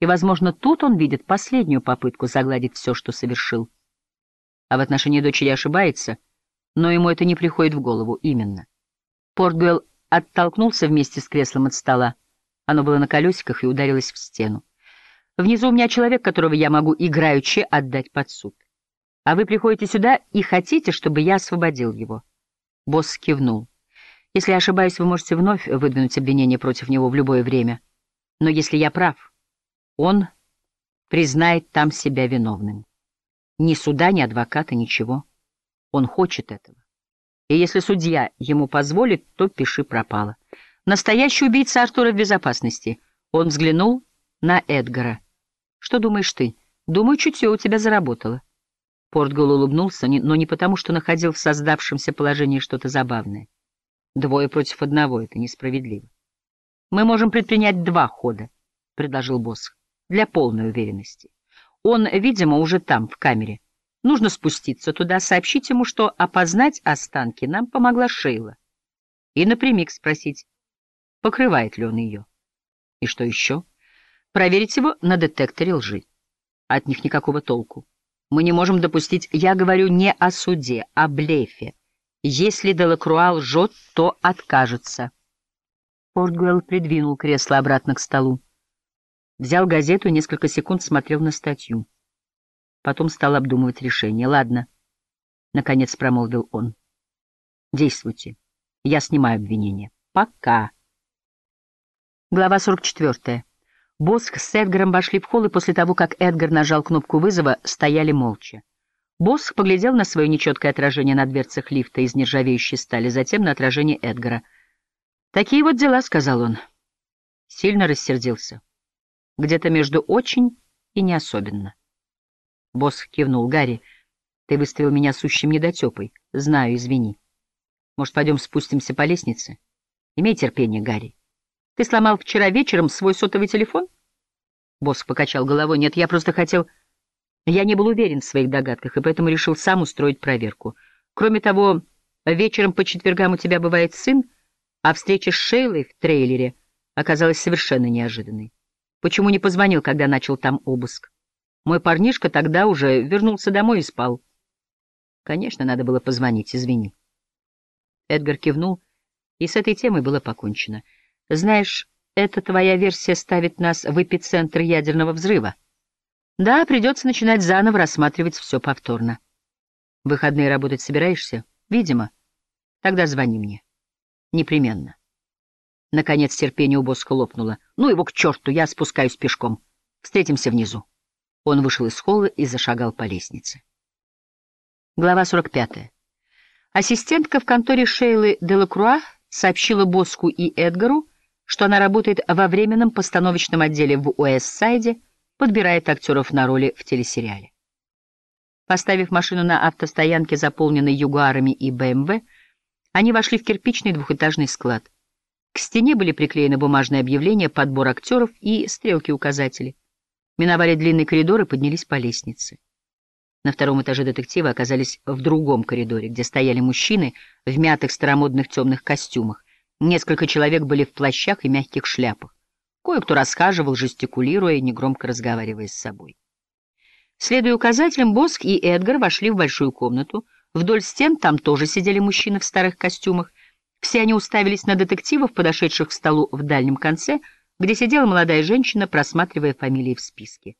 И, возможно, тут он видит последнюю попытку загладить все, что совершил. А в отношении дочери ошибается, но ему это не приходит в голову именно. Портгуэлл оттолкнулся вместе с креслом от стола. Оно было на колесиках и ударилось в стену. Внизу у меня человек, которого я могу играючи отдать под суд. А вы приходите сюда и хотите, чтобы я освободил его. Босс кивнул. Если я ошибаюсь, вы можете вновь выдвинуть обвинение против него в любое время. Но если я прав, он признает там себя виновным. Ни суда, ни адвоката, ничего. Он хочет этого. И если судья ему позволит, то пиши пропало. Настоящий убийца Артура в безопасности. Он взглянул на Эдгара. Что думаешь ты? Думаю, чутье у тебя заработало. Портгол улыбнулся, но не потому, что находил в создавшемся положении что-то забавное. Двое против одного — это несправедливо. «Мы можем предпринять два хода», — предложил босс, — «для полной уверенности. Он, видимо, уже там, в камере. Нужно спуститься туда, сообщить ему, что опознать останки нам помогла Шейла. И напрямик спросить, покрывает ли он ее. И что еще? Проверить его на детекторе лжи. От них никакого толку. Мы не можем допустить, я говорю не о суде, а блефе. Если Делакруа лжет, то откажется. Портгуэлл придвинул кресло обратно к столу. Взял газету и несколько секунд смотрел на статью. Потом стал обдумывать решение. «Ладно», — наконец промолвил он. «Действуйте. Я снимаю обвинение. Пока». Глава 44. Босх с Эдгаром вошли в холл, и после того, как Эдгар нажал кнопку вызова, стояли молча. Босс поглядел на свое нечеткое отражение на дверцах лифта из нержавеющей стали, затем на отражение Эдгара. «Такие вот дела», — сказал он. Сильно рассердился. Где-то между «очень» и «не особенно». Босс кивнул. «Гарри, ты выставил меня сущим недотепой. Знаю, извини. Может, пойдем спустимся по лестнице? Имей терпение, Гарри. Ты сломал вчера вечером свой сотовый телефон?» Босс покачал головой. «Нет, я просто хотел...» Я не был уверен в своих догадках, и поэтому решил сам устроить проверку. Кроме того, вечером по четвергам у тебя бывает сын, а встреча с Шейлой в трейлере оказалась совершенно неожиданной. Почему не позвонил, когда начал там обыск? Мой парнишка тогда уже вернулся домой и спал. Конечно, надо было позвонить, извини. Эдгар кивнул, и с этой темой было покончено. Знаешь, эта твоя версия ставит нас в эпицентр ядерного взрыва. Да, придется начинать заново рассматривать все повторно. В выходные работать собираешься? Видимо. Тогда звони мне. Непременно. Наконец терпение у Боска лопнуло. Ну его к черту, я спускаюсь пешком. Встретимся внизу. Он вышел из холла и зашагал по лестнице. Глава 45. Ассистентка в конторе Шейлы Делакруа сообщила Боску и Эдгару, что она работает во временном постановочном отделе в Уэст-Сайде, подбирает актеров на роли в телесериале. Поставив машину на автостоянке, заполненной Югуарами и БМВ, они вошли в кирпичный двухэтажный склад. К стене были приклеены бумажные объявления, подбор актеров и стрелки-указатели. Миновали длинный коридор и поднялись по лестнице. На втором этаже детективы оказались в другом коридоре, где стояли мужчины в мятых старомодных темных костюмах. Несколько человек были в плащах и мягких шляпах. Кое-кто расхаживал, жестикулируя и негромко разговаривая с собой. Следуя указателям, Боск и Эдгар вошли в большую комнату. Вдоль стен там тоже сидели мужчины в старых костюмах. Все они уставились на детективов, подошедших к столу в дальнем конце, где сидела молодая женщина, просматривая фамилии в списке.